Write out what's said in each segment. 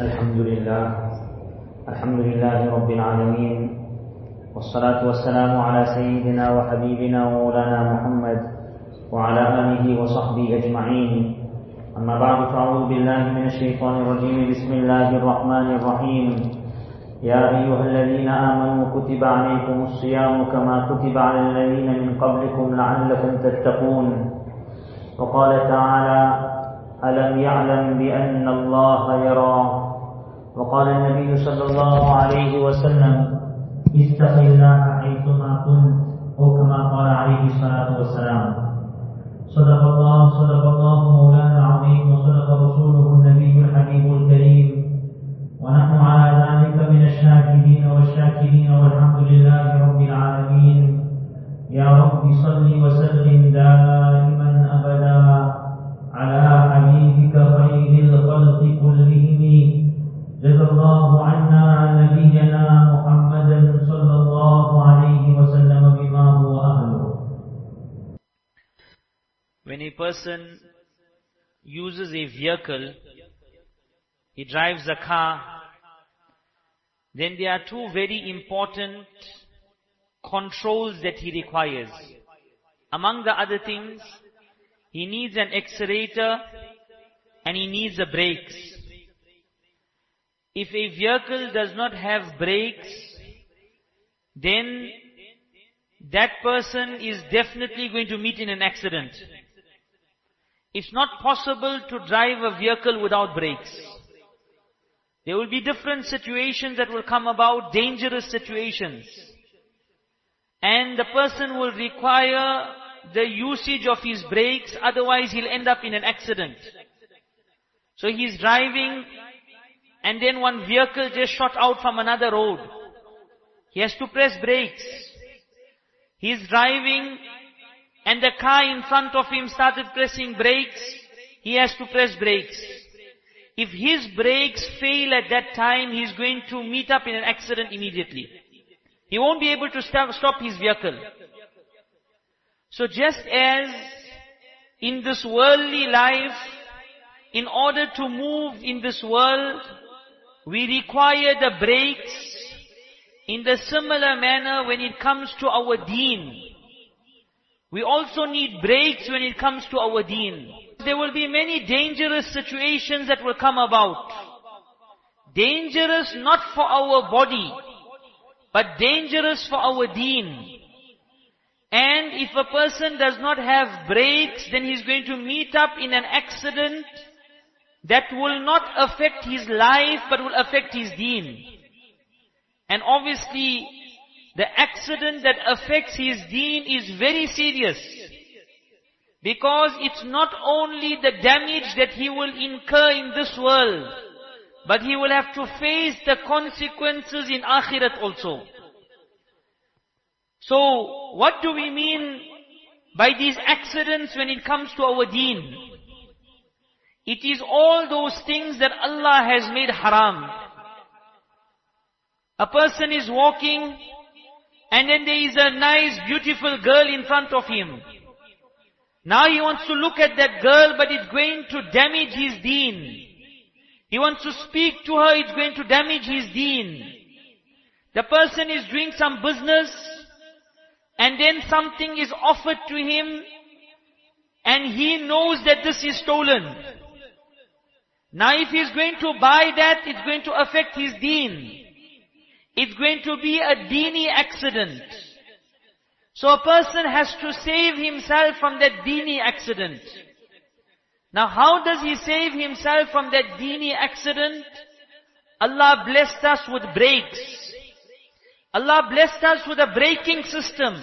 الحمد لله. الحمد لله رب العالمين. والصلاة والسلام على سيدنا وحبيبنا ومولانا محمد وعلى آله وصحبه أجمعين. أما بعد فأعوذ بالله من الشيطان الرجيم. بسم الله الرحمن الرحيم. يا أيها الذين آمنوا كتب عليكم الصيام كما كتب على الذين من قبلكم لعلكم تتقون. وقال تعالى ألم يعلم بأن الله يرى وقال النبي صلى الله عليه وسلم اتق الله حيثما كنت أو كما قال عليه الصلاة والسلام. صدق الله صدق الله مولانا العظيم وصدق رسوله النبي الحبيب الكريم. ونحن على ذلك من الشاكرين والشاكرين والحمد لله رب العالمين. يا رب صل وسلم person uses a vehicle, he drives a car, then there are two very important controls that he requires. Among the other things, he needs an accelerator and he needs the brakes. If a vehicle does not have brakes, then that person is definitely going to meet in an accident. It's not possible to drive a vehicle without brakes. There will be different situations that will come about, dangerous situations. And the person will require the usage of his brakes, otherwise he'll end up in an accident. So he's driving, and then one vehicle just shot out from another road. He has to press brakes. He's driving, and the car in front of him started pressing brakes. He has to press brakes. If his brakes fail at that time, he's going to meet up in an accident immediately. He won't be able to stop, stop his vehicle. So just as in this worldly life, in order to move in this world, we require the brakes. In the similar manner, when it comes to our deen, we also need brakes when it comes to our deen. There will be many dangerous situations that will come about. Dangerous not for our body, but dangerous for our deen. And if a person does not have brakes, then he's going to meet up in an accident that will not affect his life, but will affect his deen. And obviously, the accident that affects his deen is very serious. Because it's not only the damage that he will incur in this world, but he will have to face the consequences in akhirat also. So, what do we mean by these accidents when it comes to our deen? It is all those things that Allah has made haram. A person is walking, and then there is a nice, beautiful girl in front of him. Now he wants to look at that girl, but it's going to damage his deen. He wants to speak to her, it's going to damage his deen. The person is doing some business, and then something is offered to him, and he knows that this is stolen. Now if he's going to buy that, it's going to affect his deen. It's going to be a dini accident. So a person has to save himself from that dini accident. Now how does he save himself from that dini accident? Allah blessed us with brakes. Allah blessed us with a braking system.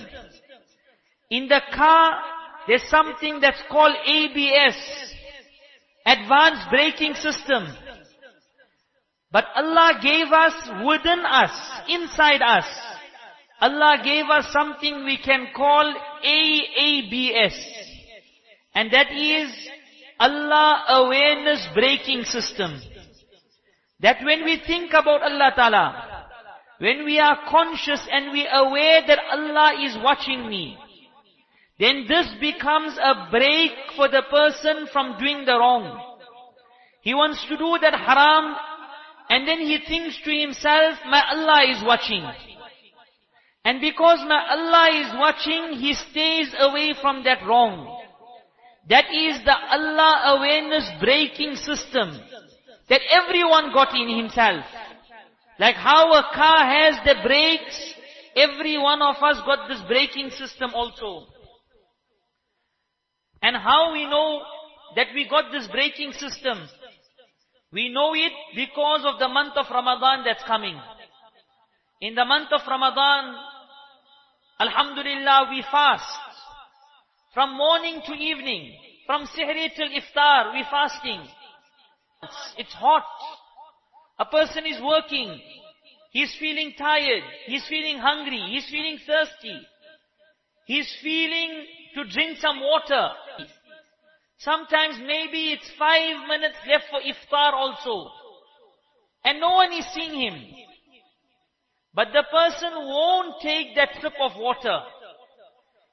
In the car, there's something that's called ABS. Advanced braking system. But Allah gave us within us, inside us. Allah gave us something we can call AABS. And that is Allah awareness Braking system. That when we think about Allah Ta'ala, when we are conscious and we are aware that Allah is watching me, then this becomes a brake for the person from doing the wrong. He wants to do that haram, And then he thinks to himself, my Allah is watching. And because my Allah is watching, he stays away from that wrong. That is the Allah awareness braking system that everyone got in himself. Like how a car has the brakes, every one of us got this braking system also. And how we know that we got this braking system? We know it because of the month of Ramadan that's coming. In the month of Ramadan, Alhamdulillah, we fast. From morning to evening. From Sihri till Iftar, we fasting. It's, it's hot. A person is working. He's feeling tired. He's feeling hungry. He's feeling thirsty. He's feeling to drink some water. Sometimes maybe it's five minutes left for iftar also. And no one is seeing him. But the person won't take that sip of water.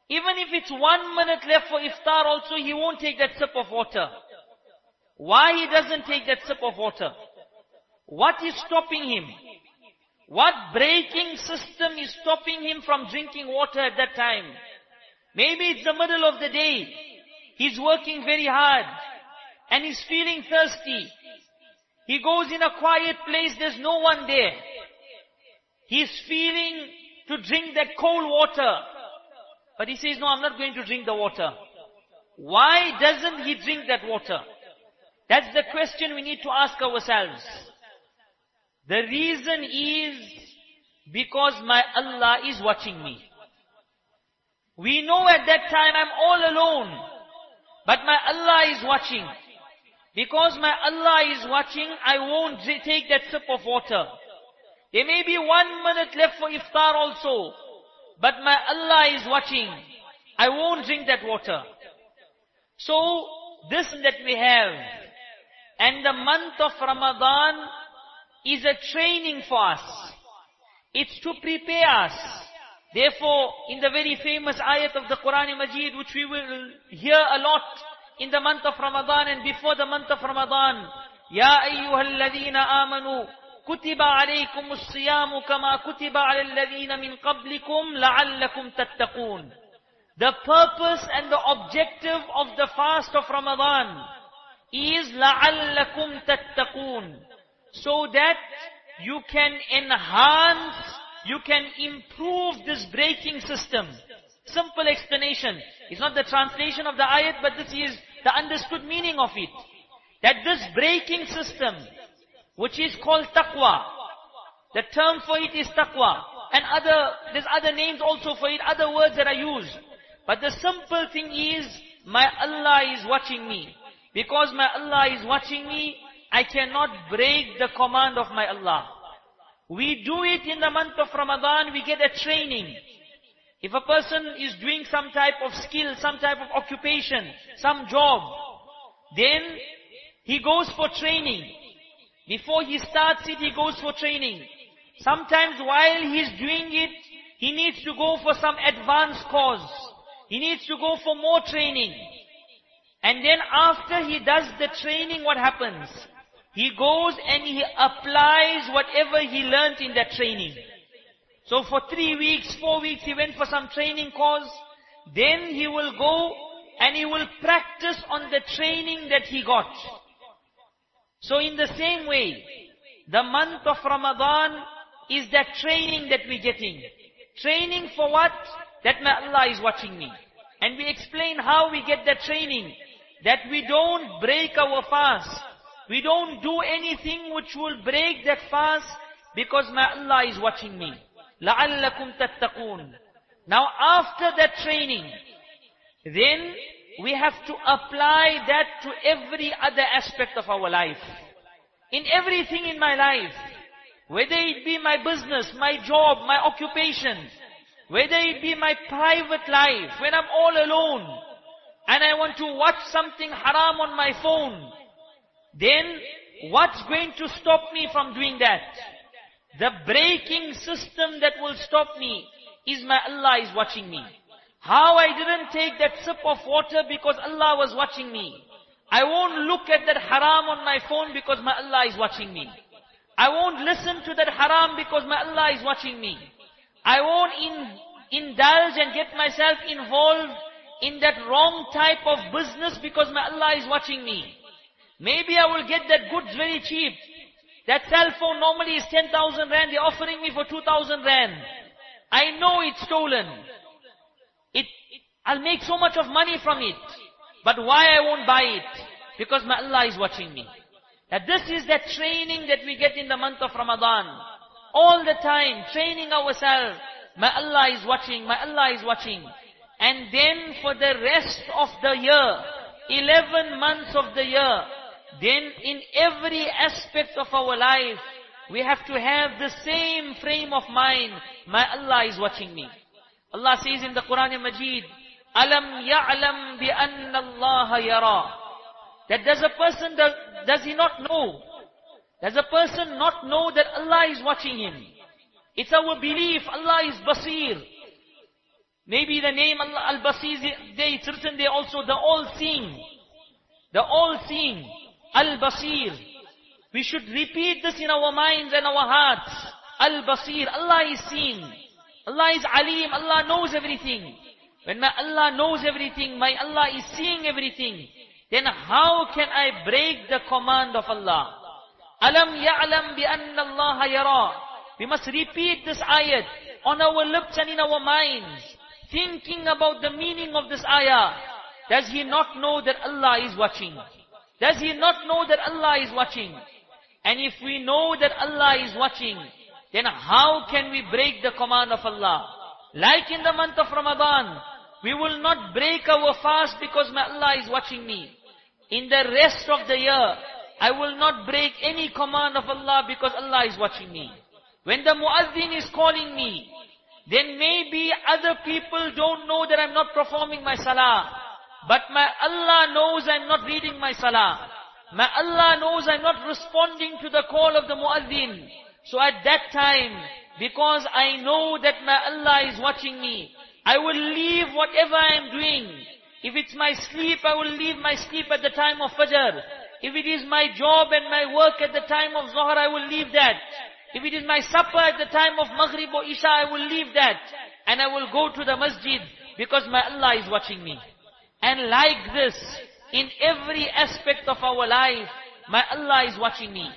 Even if it's one minute left for iftar also, he won't take that sip of water. Why he doesn't take that sip of water? What is stopping him? What braking system is stopping him from drinking water at that time? Maybe it's the middle of the day. He's working very hard and he's feeling thirsty. He goes in a quiet place, there's no one there. He's feeling to drink that cold water. But he says, no, I'm not going to drink the water. Why doesn't he drink that water? That's the question we need to ask ourselves. The reason is because my Allah is watching me. We know at that time I'm all alone. But my Allah is watching. Because my Allah is watching, I won't take that sip of water. There may be one minute left for iftar also. But my Allah is watching. I won't drink that water. So, this that we have. And the month of Ramadan is a training for us. It's to prepare us. Therefore, in the very famous ayat of the Quran Majid, which we will hear a lot in the month of Ramadan and before the month of Ramadan, يا أيها الذين آمنوا كتب عليكم الصيام كما كتب على الذين من قبلكم لعلكم تتقون. The purpose and the objective of the fast of Ramadan is لعلكم تتقون. So that you can enhance, you can improve this braking system. Simple explanation. It's not the translation of the ayat, but this is the understood meaning of it. That this braking system, which is called taqwa, the term for it is taqwa. And other, there's other names also for it, other words that are used. But the simple thing is, my Allah is watching me. Because my Allah is watching me, I cannot break the command of my Allah. We do it in the month of Ramadan, we get a training. If a person is doing some type of skill, some type of occupation, some job, then he goes for training. Before he starts it, he goes for training. Sometimes while he's doing it, he needs to go for some advanced course. He needs to go for more training. And then after he does the training, what happens? He goes and he applies whatever he learnt in that training. So for three weeks, four weeks, he went for some training course. Then he will go and he will practice on the training that he got. So in the same way, the month of Ramadan is that training that we're getting. Training for what? That my Allah is watching me. And we explain how we get that training. That we don't break our fast. We don't do anything which will break that fast because my Allah is watching me. لَعَلَّكُمْ تَتَّقُونَ Now after that training, then we have to apply that to every other aspect of our life. In everything in my life. Whether it be my business, my job, my occupation, whether it be my private life, when I'm all alone, and I want to watch something haram on my phone, then what's going to stop me from doing that? The braking system that will stop me is my Allah is watching me. How I didn't take that sip of water because Allah was watching me. I won't look at that haram on my phone because my Allah is watching me. I won't listen to that haram because my Allah is watching me. I won't in, indulge and get myself involved in that wrong type of business because my Allah is watching me. Maybe I will get that goods very cheap. That cell phone normally is 10,000 rand, they're offering me for 2,000 rand. I know it's stolen. It, I'll make so much of money from it. But why I won't buy it? Because my Allah is watching me. That this is that training that we get in the month of Ramadan. All the time, training ourselves. My Allah is watching, my Allah is watching. And then for the rest of the year, 11 months of the year, then in every aspect of our life, we have to have the same frame of mind. My Allah is watching me. Allah says in the Quran and Majid, Alam ya'lam bi anna Allah yara. That does a person, does, does he not know? Does a person not know that Allah is watching him? It's our belief, Allah is Basir. Maybe the name Allah Al-Basir, they, it's written there also, the all-seeing. The all-seeing. Al-Basir. We should repeat this in our minds and our hearts. Al-Basir. Allah is seen. Allah is Alim. Allah knows everything. When my Allah knows everything, my Allah is seeing everything, then how can I break the command of Allah? Alam ya'lam bi anna Allah yara. We must repeat this ayat on our lips and in our minds, thinking about the meaning of this ayah. Does he not know that Allah is watching? Does he not know that Allah is watching? And if we know that Allah is watching, then how can we break the command of Allah? Like in the month of Ramadan, we will not break our fast because my Allah is watching me. In the rest of the year, I will not break any command of Allah because Allah is watching me. When the muazzin is calling me, then maybe other people don't know that I'm not performing my salah. But my Allah knows I'm not reading my salah. My Allah knows I'm not responding to the call of the muazzin. So at that time, because I know that my Allah is watching me, I will leave whatever I am doing. If it's my sleep, I will leave my sleep at the time of Fajr. If it is my job and my work at the time of Zohar, I will leave that. If it is my supper at the time of Maghrib or Isha, I will leave that. And I will go to the masjid because my Allah is watching me. And like this, in every aspect of our life, my Allah is watching me.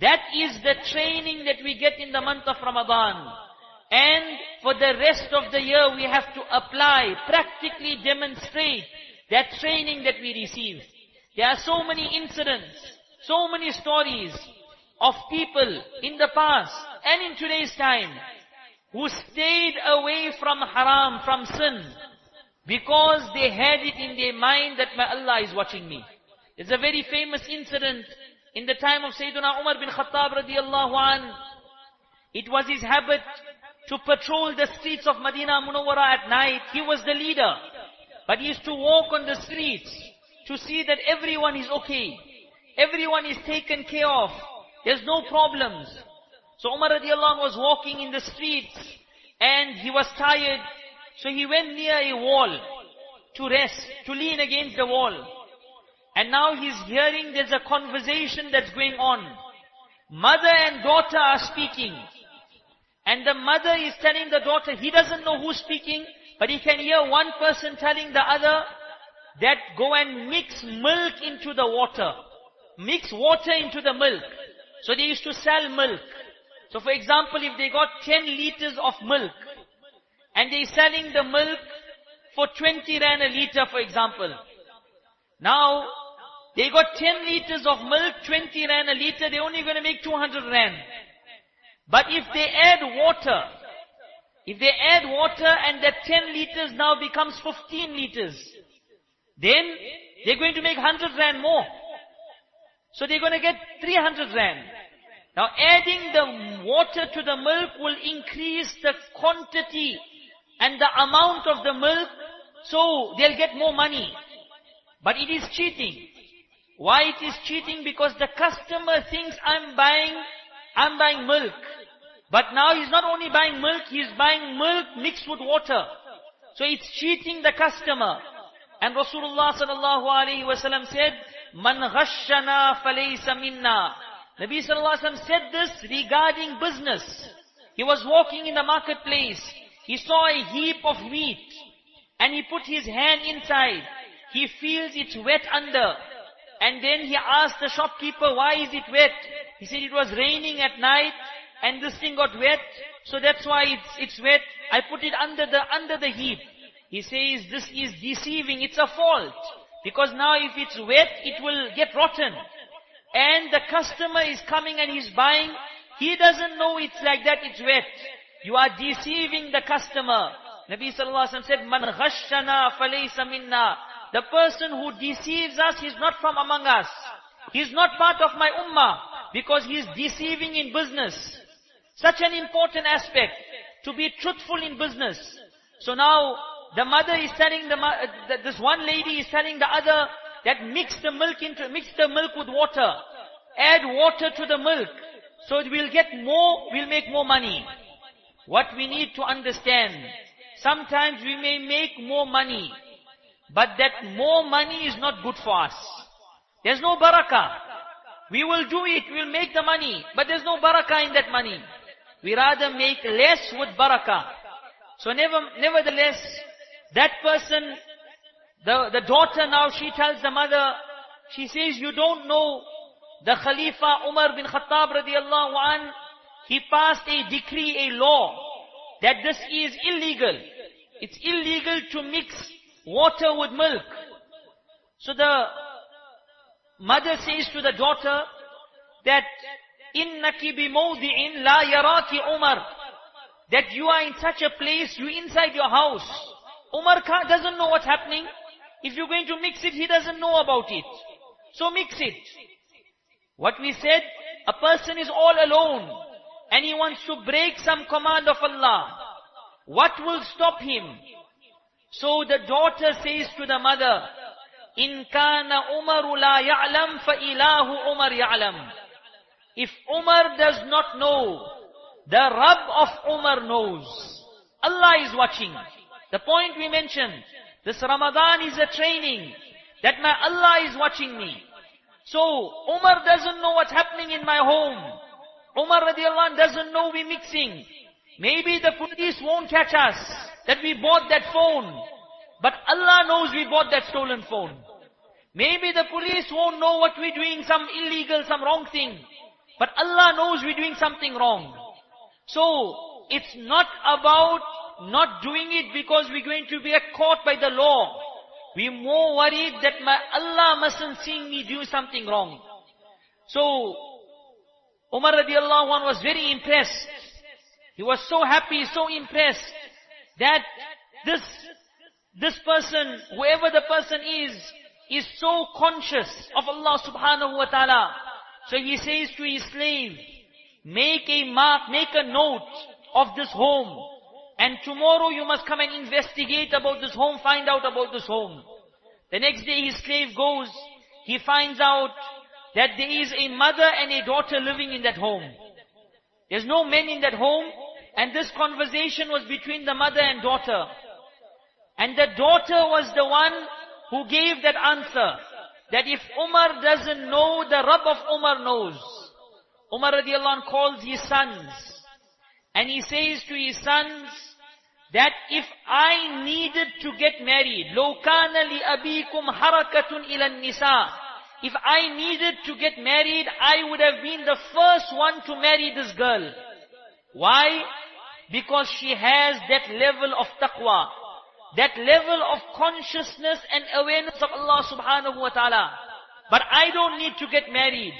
That is the training that we get in the month of Ramadan. And for the rest of the year, we have to apply, practically demonstrate that training that we receive. There are so many incidents, so many stories of people in the past and in today's time who stayed away from haram, from sin, because they had it in their mind that my Allah is watching me. It's a very famous incident in the time of Sayyidina Umar bin Khattab radiallahu an. It was his habit to patrol the streets of Medina Munawwara at night. He was the leader. But he used to walk on the streets to see that everyone is okay. Everyone is taken care of. There's no problems. So Umar radiallahu was walking in the streets and he was tired. So he went near a wall to rest, to lean against the wall. And now he's hearing there's a conversation that's going on. Mother and daughter are speaking. And the mother is telling the daughter, he doesn't know who's speaking, but he can hear one person telling the other that go and mix milk into the water. Mix water into the milk. So they used to sell milk. So for example, if they got 10 liters of milk, and they're selling the milk for 20 rand a liter, for example. Now, they got 10 liters of milk, 20 rand a liter, they're only going to make 200 rand. But if they add water, if they add water and that 10 liters now becomes 15 liters, then they're going to make 100 rand more. So they're going to get 300 rand. Now adding the water to the milk will increase the quantity and the amount of the milk, so they'll get more money. But it is cheating. Why it is cheating? Because the customer thinks I'm buying, I'm buying milk. But now he's not only buying milk, he's buying milk mixed with water. So it's cheating the customer. And Rasulullah sallallahu alaihi wasallam said, "Man ghashana falaysa minna." Nabi sallallahu alaihi wasallam said this regarding business. He was walking in the marketplace. He saw a heap of wheat and he put his hand inside. He feels it's wet under. And then he asked the shopkeeper, why is it wet? He said it was raining at night and this thing got wet. So that's why it's, it's wet. I put it under the, under the heap. He says this is deceiving. It's a fault. Because now if it's wet, it will get rotten. And the customer is coming and he's buying. He doesn't know it's like that, it's wet. You are deceiving the customer. Nabi sallallahu alaihi wasallam said, Man ghashana falaysa minna. The person who deceives us, he's not from among us. He's not part of my ummah. Because he's deceiving in business. Such an important aspect. To be truthful in business. So now, the mother is telling the, this one lady is telling the other that mix the milk into, mix the milk with water. Add water to the milk. So we'll get more, we'll make more money. What we need to understand, sometimes we may make more money, but that more money is not good for us. There's no barakah. We will do it, we'll make the money, but there's no barakah in that money. We rather make less with barakah. So never, nevertheless, that person, the, the daughter now, she tells the mother, she says, you don't know the Khalifa Umar bin Khattab radiallahu an, he passed a decree, a law, that this is illegal. It's illegal to mix water with milk. So the mother says to the daughter that innaki bimawdi'in la yaraki Umar that you are in such a place, you inside your house. Umar doesn't know what's happening. If you're going to mix it, he doesn't know about it. So mix it. What we said, a person is all alone and he wants to break some command of Allah. What will stop him? So the daughter says to the mother, In kana Umar la ya'lam fa ilahu Umar ya'lam. If Umar does not know, the Rabb of Umar knows. Allah is watching. The point we mentioned, this Ramadan is a training that my Allah is watching me. So Umar doesn't know what's happening in my home. Umar radiallahu doesn't know we're mixing. Maybe the police won't catch us that we bought that phone. But Allah knows we bought that stolen phone. Maybe the police won't know what we're doing, some illegal, some wrong thing. But Allah knows we're doing something wrong. So, it's not about not doing it because we're going to be caught by the law. We're more worried that my Allah mustn't see me do something wrong. So, Umar radiallahu anh was very impressed. He was so happy, so impressed that this, this person, whoever the person is, is so conscious of Allah subhanahu wa ta'ala. So he says to his slave, make a mark, make a note of this home. And tomorrow you must come and investigate about this home, find out about this home. The next day his slave goes, he finds out that there is a mother and a daughter living in that home. There's no men in that home, and this conversation was between the mother and daughter. And the daughter was the one who gave that answer. That if Umar doesn't know, the Rabb of Umar knows. Umar radiallahu anh calls his sons. And he says to his sons, that if I needed to get married, لو كان لأبيكم حركة إلى النساء, if I needed to get married, I would have been the first one to marry this girl. Why? Because she has that level of taqwa, that level of consciousness and awareness of Allah subhanahu wa ta'ala. But I don't need to get married.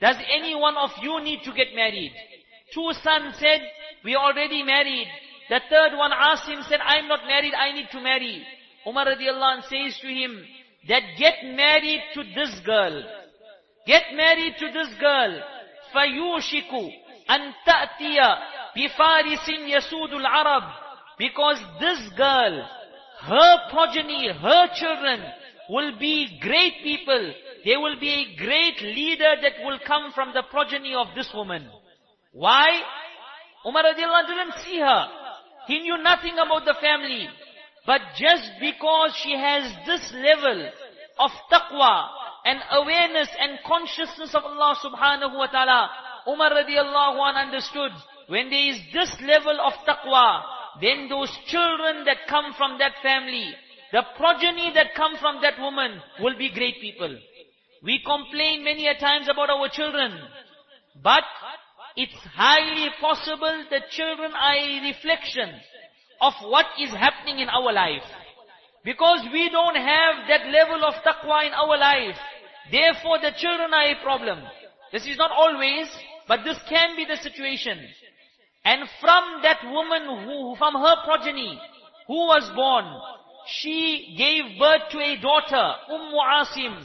Does any one of you need to get married? Two sons said, we already married. The third one asked him, said, I'm not married, I need to marry. Umar radiallahu anh says to him, that get married to this girl. Get married to this girl. فَيُوشِكُ أَن تَأْتِيَ بِفَارِسٍ يَسُودُ الْعَرَبِ Because this girl, her progeny, her children will be great people. There will be a great leader that will come from the progeny of this woman. Why? Umar radiallahu anh didn't see her. He knew nothing about the family. But just because she has this level of taqwa and awareness and consciousness of Allah subhanahu wa ta'ala, Umar radiallahu an understood, when there is this level of taqwa, then those children that come from that family, the progeny that come from that woman will be great people. We complain many a times about our children, but it's highly possible that children are a reflection of what is happening in our life. Because we don't have that level of taqwa in our life. Therefore the children are a problem. This is not always, but this can be the situation. And from that woman who, from her progeny, who was born, she gave birth to a daughter, Umm Asim.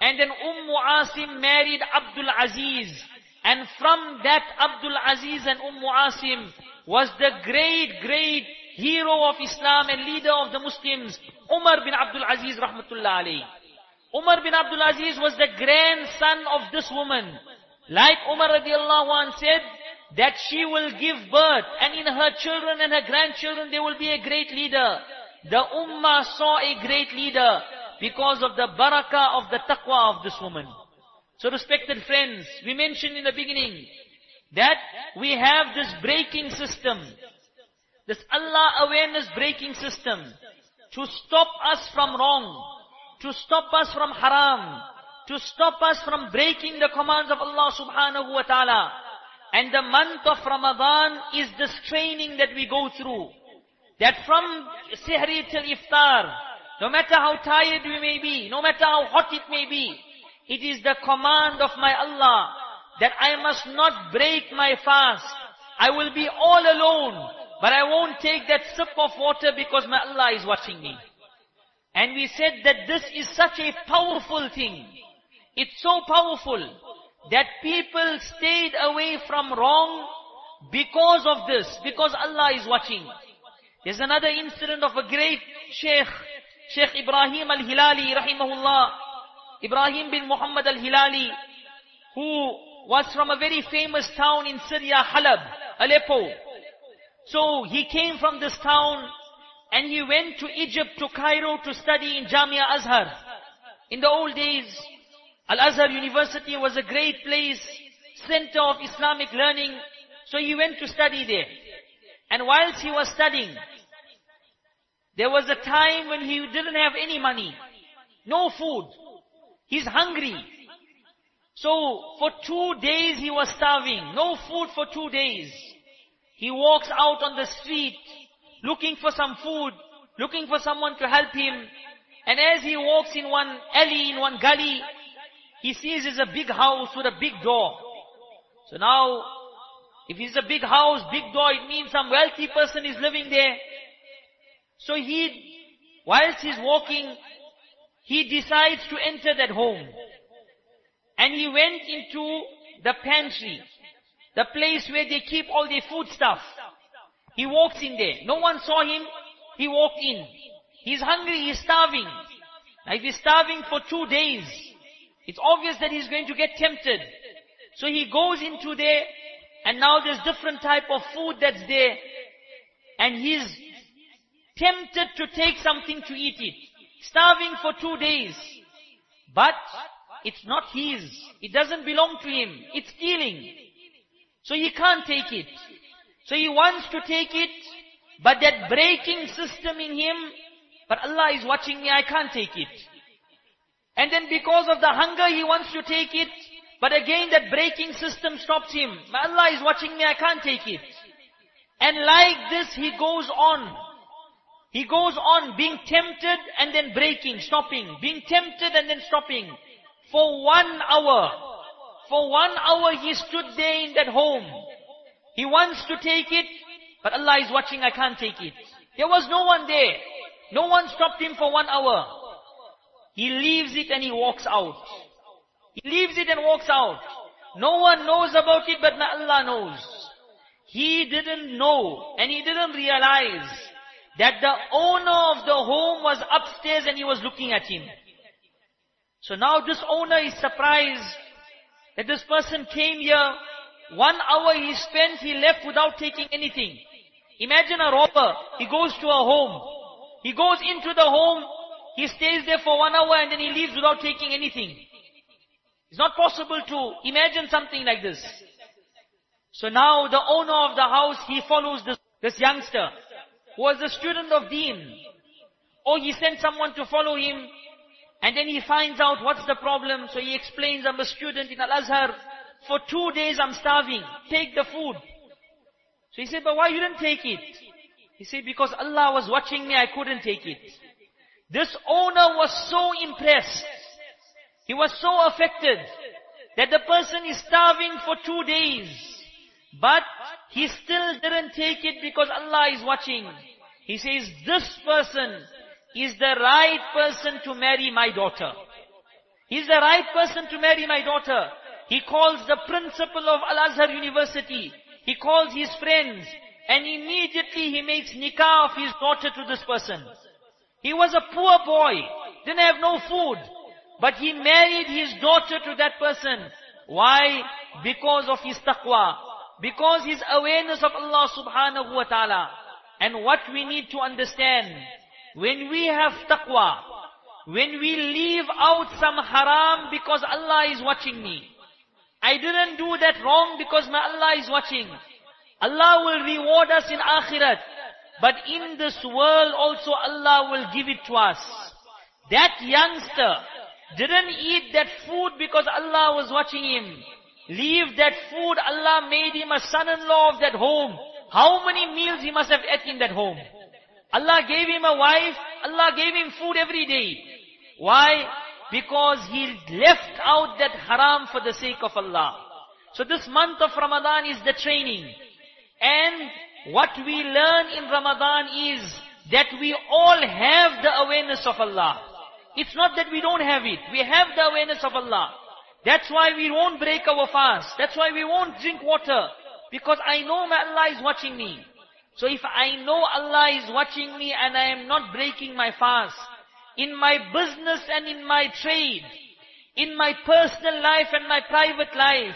And then Umm Asim married Abdul Aziz. And from that Abdul Aziz and Umm Asim was the great, great hero of Islam and leader of the Muslims, Umar bin Abdul Aziz rahmatullah alayhi. Umar bin Abdul Aziz was the grandson of this woman. Like Umar radiallahu anh said, that she will give birth and in her children and her grandchildren there will be a great leader. The ummah saw a great leader because of the barakah of the taqwa of this woman. So respected friends, we mentioned in the beginning that we have this braking system, this Allah awareness braking system to stop us from wrong, to stop us from haram, to stop us from breaking the commands of Allah subhanahu wa ta'ala. And the month of Ramadan is this training that we go through. That from Sihri till Iftar, no matter how tired we may be, no matter how hot it may be, it is the command of my Allah that I must not break my fast. I will be all alone, but I won't take that sip of water because my Allah is watching me. And we said that this is such a powerful thing. It's so powerful that people stayed away from wrong because of this, because Allah is watching. There's another incident of a great Sheikh, Sheikh Ibrahim al-Hilali, rahimahullah. Ibrahim bin Muhammad al-Hilali, who was from a very famous town in Syria, Halab, Aleppo. So he came from this town and he went to Egypt, to Cairo to study in Jamia Azhar. In the old days, Al-Azhar University was a great place, center of Islamic learning. So he went to study there. And whilst he was studying, there was a time when he didn't have any money. No food. He's hungry. So for two days he was starving. No food for two days. He walks out on the street looking for some food, looking for someone to help him. And as he walks in one alley, in one gully, he sees there's a big house with a big door. So now, if it's a big house, big door, it means some wealthy person is living there. So he, whilst he's walking, he decides to enter that home. And he went into the pantry, the place where they keep all their food stuff. He walks in there. No one saw him. He walked in. He's hungry. He's starving. If he's starving for two days, it's obvious that he's going to get tempted. So he goes into there and now there's different type of food that's there and he's tempted to take something to eat it. Starving for two days. But it's not his. It doesn't belong to him. It's stealing. So he can't take it. So he wants to take it, but that braking system in him, but Allah is watching me, I can't take it. And then because of the hunger, he wants to take it, but again that braking system stops him. Allah is watching me, I can't take it. And like this, he goes on. He goes on being tempted and then breaking, stopping. Being tempted and then stopping. For one hour. For one hour he stood there in that home. He wants to take it, but Allah is watching, I can't take it. There was no one there. No one stopped him for one hour. He leaves it and he walks out. He leaves it and walks out. No one knows about it, but Allah knows. He didn't know and he didn't realize that the owner of the home was upstairs and he was looking at him. So now this owner is surprised that this person came here one hour he spent, he left without taking anything. Imagine a robber, he goes to a home. He goes into the home, he stays there for one hour and then he leaves without taking anything. It's not possible to imagine something like this. So now the owner of the house, he follows this, this youngster who was a student of deen. Or he sent someone to follow him and then he finds out what's the problem. So he explains, I'm a student in Al-Azhar. For two days I'm starving. Take the food. So he said, but why you didn't take it? He said, because Allah was watching me, I couldn't take it. This owner was so impressed. He was so affected that the person is starving for two days. But he still didn't take it because Allah is watching. He says, this person is the right person to marry my daughter. He's the right person to marry my daughter. He calls the principal of Al-Azhar University. He calls his friends. And immediately he makes nikah of his daughter to this person. He was a poor boy. Didn't have no food. But he married his daughter to that person. Why? Because of his taqwa. Because his awareness of Allah subhanahu wa ta'ala. And what we need to understand, when we have taqwa, when we leave out some haram because Allah is watching me, I didn't do that wrong because my Allah is watching. Allah will reward us in akhirat. But in this world also Allah will give it to us. That youngster didn't eat that food because Allah was watching him. Leave that food, Allah made him a son-in-law of that home. How many meals he must have ate in that home? Allah gave him a wife, Allah gave him food every day. Why? Because he left out that haram for the sake of Allah. So this month of Ramadan is the training. And what we learn in Ramadan is that we all have the awareness of Allah. It's not that we don't have it. We have the awareness of Allah. That's why we won't break our fast. That's why we won't drink water. Because I know my Allah is watching me. So if I know Allah is watching me and I am not breaking my fast, in my business and in my trade, in my personal life and my private life,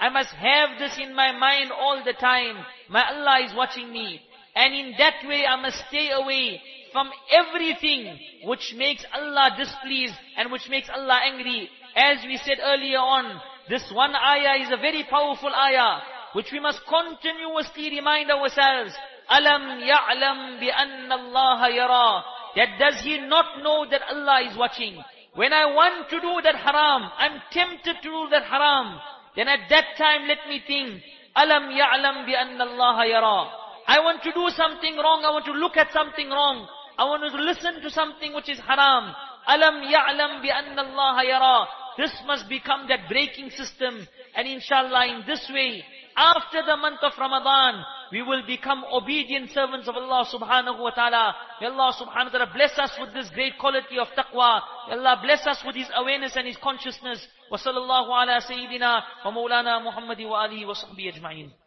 I must have this in my mind all the time. My Allah is watching me. And in that way I must stay away from everything which makes Allah displeased and which makes Allah angry. As we said earlier on, this one ayah is a very powerful ayah, which we must continuously remind ourselves. Alam ya'lam bi anna Allah yara. That does he not know that Allah is watching? When I want to do that haram, I'm tempted to do that haram. Then at that time let me think, Alam ya'lam bi anna Allah yara. I want to do something wrong, I want to look at something wrong. I want to listen to something which is haram. Alam ya'lam bi anna Allah yara. This must become that braking system. And inshallah in this way, after the month of Ramadan, we will become obedient servants of Allah subhanahu wa ta'ala. May Allah subhanahu wa ta'ala bless us with this great quality of taqwa. May Allah bless us with His awareness and His consciousness. وصلى الله على سيدنا ومولانا محمد وآله وصحبه أجمعين